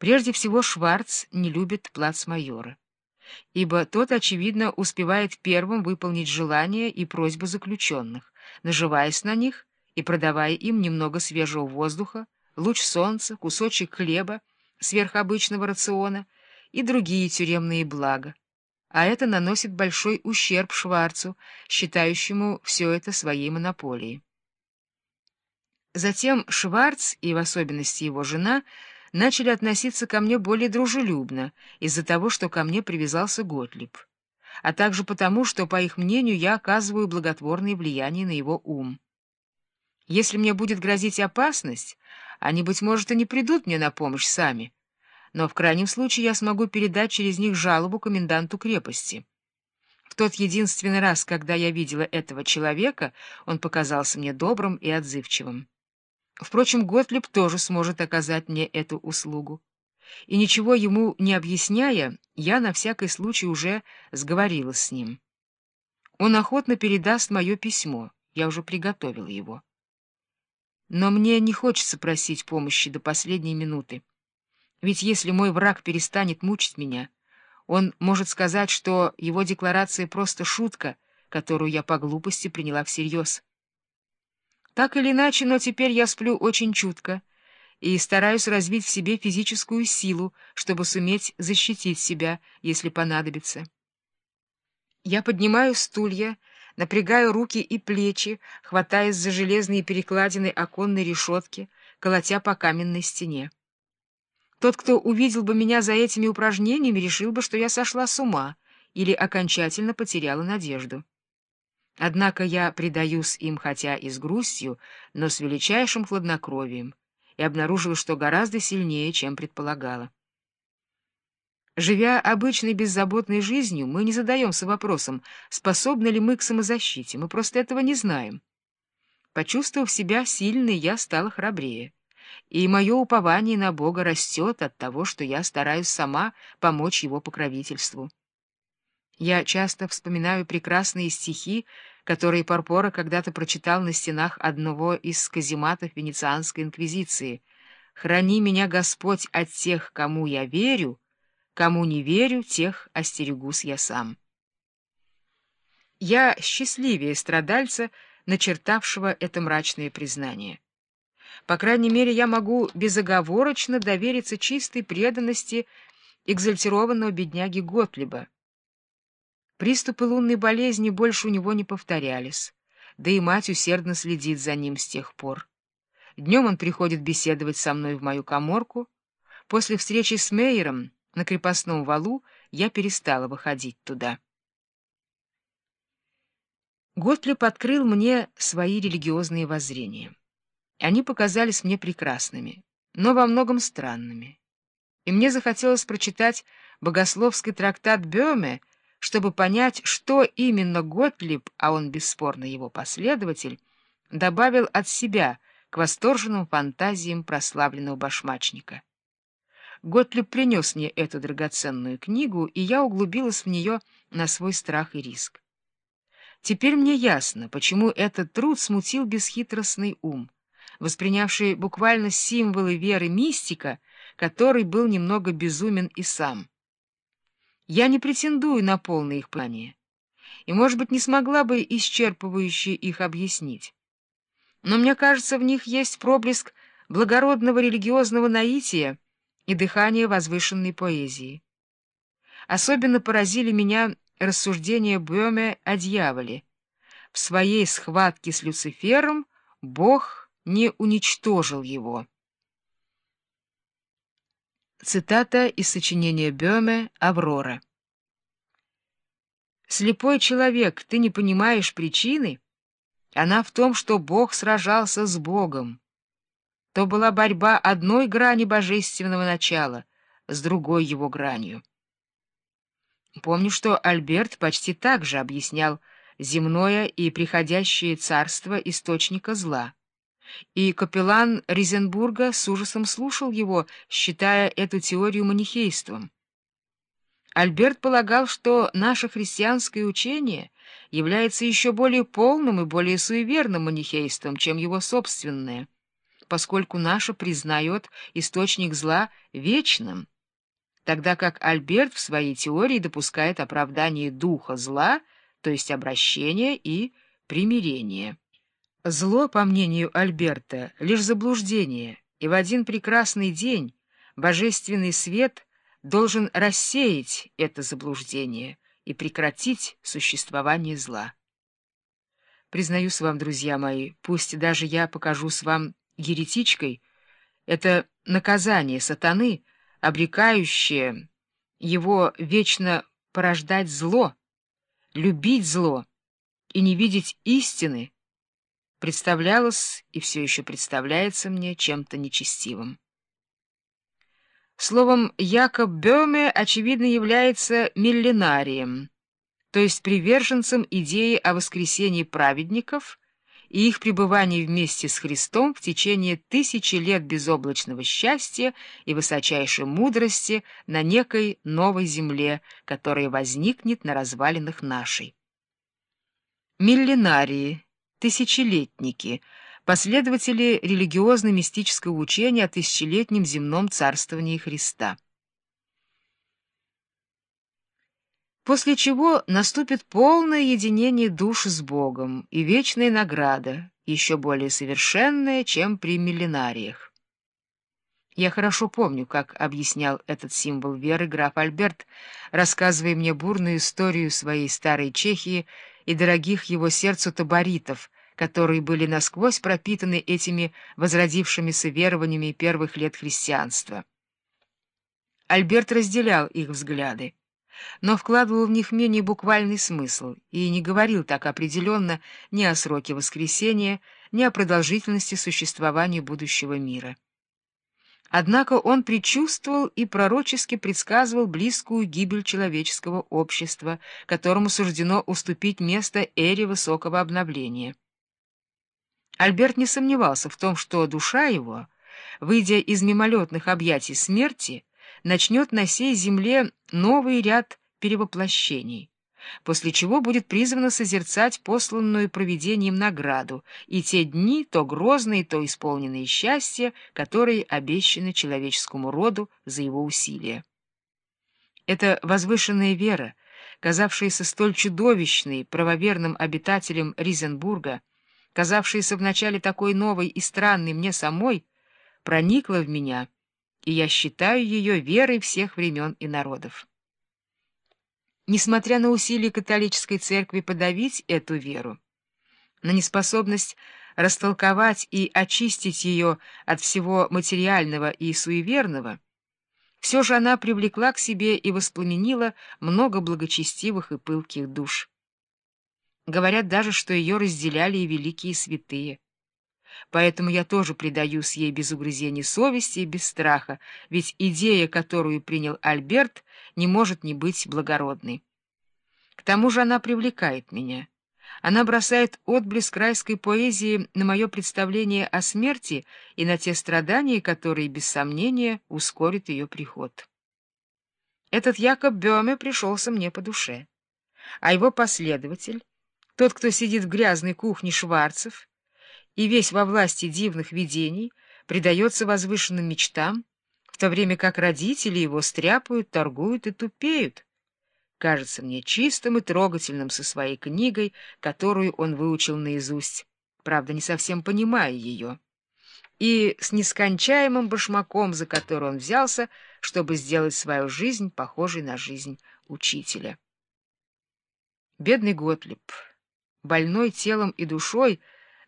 Прежде всего, Шварц не любит плацмайора, ибо тот, очевидно, успевает первым выполнить желания и просьбы заключенных, наживаясь на них и продавая им немного свежего воздуха, луч солнца, кусочек хлеба, сверхобычного рациона и другие тюремные блага. А это наносит большой ущерб Шварцу, считающему все это своей монополией. Затем Шварц, и в особенности его жена, начали относиться ко мне более дружелюбно из-за того, что ко мне привязался Готлиб, а также потому, что, по их мнению, я оказываю благотворное влияние на его ум. Если мне будет грозить опасность, они, быть может, и не придут мне на помощь сами, но в крайнем случае я смогу передать через них жалобу коменданту крепости. В тот единственный раз, когда я видела этого человека, он показался мне добрым и отзывчивым. Впрочем, Готлиб тоже сможет оказать мне эту услугу. И ничего ему не объясняя, я на всякий случай уже сговорилась с ним. Он охотно передаст мое письмо, я уже приготовила его. Но мне не хочется просить помощи до последней минуты. Ведь если мой враг перестанет мучить меня, он может сказать, что его декларация просто шутка, которую я по глупости приняла всерьез. Так или иначе, но теперь я сплю очень чутко и стараюсь развить в себе физическую силу, чтобы суметь защитить себя, если понадобится. Я поднимаю стулья, напрягаю руки и плечи, хватаясь за железные перекладины оконной решетки, колотя по каменной стене. Тот, кто увидел бы меня за этими упражнениями, решил бы, что я сошла с ума или окончательно потеряла надежду. Однако я предаюсь им хотя и с грустью, но с величайшим хладнокровием, и обнаружила, что гораздо сильнее, чем предполагала. Живя обычной беззаботной жизнью, мы не задаемся вопросом, способны ли мы к самозащите, мы просто этого не знаем. Почувствовав себя сильной, я стала храбрее, и мое упование на Бога растет от того, что я стараюсь сама помочь его покровительству. Я часто вспоминаю прекрасные стихи, которые Парпора когда-то прочитал на стенах одного из казематов Венецианской инквизиции. «Храни меня, Господь, от тех, кому я верю, кому не верю, тех остерегусь я сам». Я счастливее страдальца, начертавшего это мрачное признание. По крайней мере, я могу безоговорочно довериться чистой преданности экзальтированного бедняги Готлиба. Приступы лунной болезни больше у него не повторялись, да и мать усердно следит за ним с тех пор. Днем он приходит беседовать со мной в мою коморку. После встречи с Мейером на крепостном валу я перестала выходить туда. Готлиб открыл мне свои религиозные воззрения. Они показались мне прекрасными, но во многом странными. И мне захотелось прочитать богословский трактат Бёме, чтобы понять, что именно Готлиб, а он бесспорно его последователь, добавил от себя к восторженным фантазиям прославленного башмачника. Готлиб принес мне эту драгоценную книгу, и я углубилась в нее на свой страх и риск. Теперь мне ясно, почему этот труд смутил бесхитростный ум, воспринявший буквально символы веры мистика, который был немного безумен и сам. Я не претендую на полное их понимание, и, может быть, не смогла бы исчерпывающе их объяснить. Но мне кажется, в них есть проблеск благородного религиозного наития и дыхание возвышенной поэзии. Особенно поразили меня рассуждения Бёме о дьяволе. В своей схватке с Люцифером Бог не уничтожил его. Цитата из сочинения Бёме «Аврора». «Слепой человек, ты не понимаешь причины? Она в том, что Бог сражался с Богом. То была борьба одной грани божественного начала с другой его гранью. Помню, что Альберт почти так же объяснял земное и приходящее царство источника зла и капеллан Ризенбурга с ужасом слушал его, считая эту теорию манихейством. Альберт полагал, что наше христианское учение является еще более полным и более суеверным манихейством, чем его собственное, поскольку наша признает источник зла вечным, тогда как Альберт в своей теории допускает оправдание духа зла, то есть обращение и примирение. Зло, по мнению Альберта, лишь заблуждение, и в один прекрасный день божественный свет должен рассеять это заблуждение и прекратить существование зла. Признаюсь вам, друзья мои, пусть даже я покажусь вам еретичкой, это наказание сатаны, обрекающее его вечно порождать зло, любить зло и не видеть истины, представлялось и все еще представляется мне чем-то нечестивым. Словом, Якоб Бёме, очевидно, является миллинарием, то есть приверженцем идеи о воскресении праведников и их пребывании вместе с Христом в течение тысячи лет безоблачного счастья и высочайшей мудрости на некой новой земле, которая возникнет на развалинах нашей. Миллинарии, тысячелетники, последователи религиозно-мистического учения о тысячелетнем земном царствовании Христа. после чего наступит полное единение душ с Богом и вечная награда, еще более совершенная, чем при миллинариях. Я хорошо помню, как объяснял этот символ веры граф Альберт, рассказывая мне бурную историю своей старой Чехии и дорогих его сердцу таборитов, которые были насквозь пропитаны этими возродившимися верованиями первых лет христианства. Альберт разделял их взгляды но вкладывал в них менее буквальный смысл и не говорил так определенно ни о сроке воскресения, ни о продолжительности существования будущего мира. Однако он предчувствовал и пророчески предсказывал близкую гибель человеческого общества, которому суждено уступить место эре высокого обновления. Альберт не сомневался в том, что душа его, выйдя из мимолетных объятий смерти, начнет на сей земле новый ряд перевоплощений, после чего будет призвано созерцать посланную провидением награду и те дни, то грозные, то исполненные счастья, которые обещаны человеческому роду за его усилия. Эта возвышенная вера, казавшаяся столь чудовищной правоверным обитателям Ризенбурга, казавшаяся вначале такой новой и странной мне самой, проникла в меня — и я считаю ее верой всех времен и народов. Несмотря на усилия католической церкви подавить эту веру, на неспособность растолковать и очистить ее от всего материального и суеверного, все же она привлекла к себе и воспламенила много благочестивых и пылких душ. Говорят даже, что ее разделяли и великие святые. Поэтому я тоже предаюсь ей без угрызений совести и без страха, ведь идея, которую принял Альберт, не может не быть благородной. К тому же она привлекает меня. Она бросает отблеск райской поэзии на мое представление о смерти и на те страдания, которые, без сомнения, ускорят ее приход. Этот Якоб Бёме пришелся мне по душе, а его последователь, тот, кто сидит в грязной кухне Шварцев, и весь во власти дивных видений предается возвышенным мечтам, в то время как родители его стряпают, торгуют и тупеют. Кажется мне чистым и трогательным со своей книгой, которую он выучил наизусть, правда, не совсем понимая ее, и с нескончаемым башмаком, за который он взялся, чтобы сделать свою жизнь похожей на жизнь учителя. Бедный Готлиб, больной телом и душой,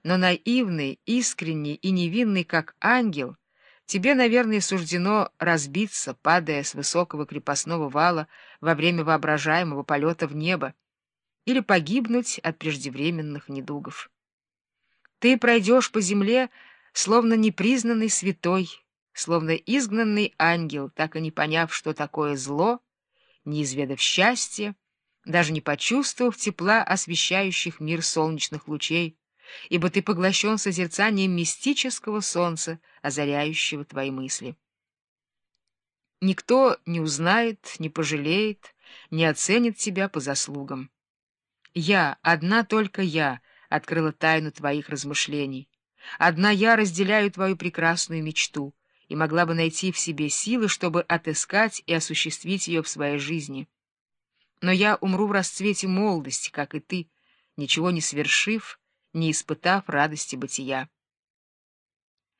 но наивный, искренний и невинный, как ангел, тебе, наверное, суждено разбиться, падая с высокого крепостного вала во время воображаемого полета в небо, или погибнуть от преждевременных недугов. Ты пройдешь по земле, словно непризнанный святой, словно изгнанный ангел, так и не поняв, что такое зло, не изведав счастья, даже не почувствовав тепла освещающих мир солнечных лучей, ибо ты поглощен созерцанием мистического солнца, озаряющего твои мысли. Никто не узнает, не пожалеет, не оценит тебя по заслугам. Я, одна только я, открыла тайну твоих размышлений, Одна я разделяю твою прекрасную мечту и могла бы найти в себе силы, чтобы отыскать и осуществить ее в своей жизни. Но я умру в расцвете молодости, как и ты, ничего не свершив, не испытав радости бытия.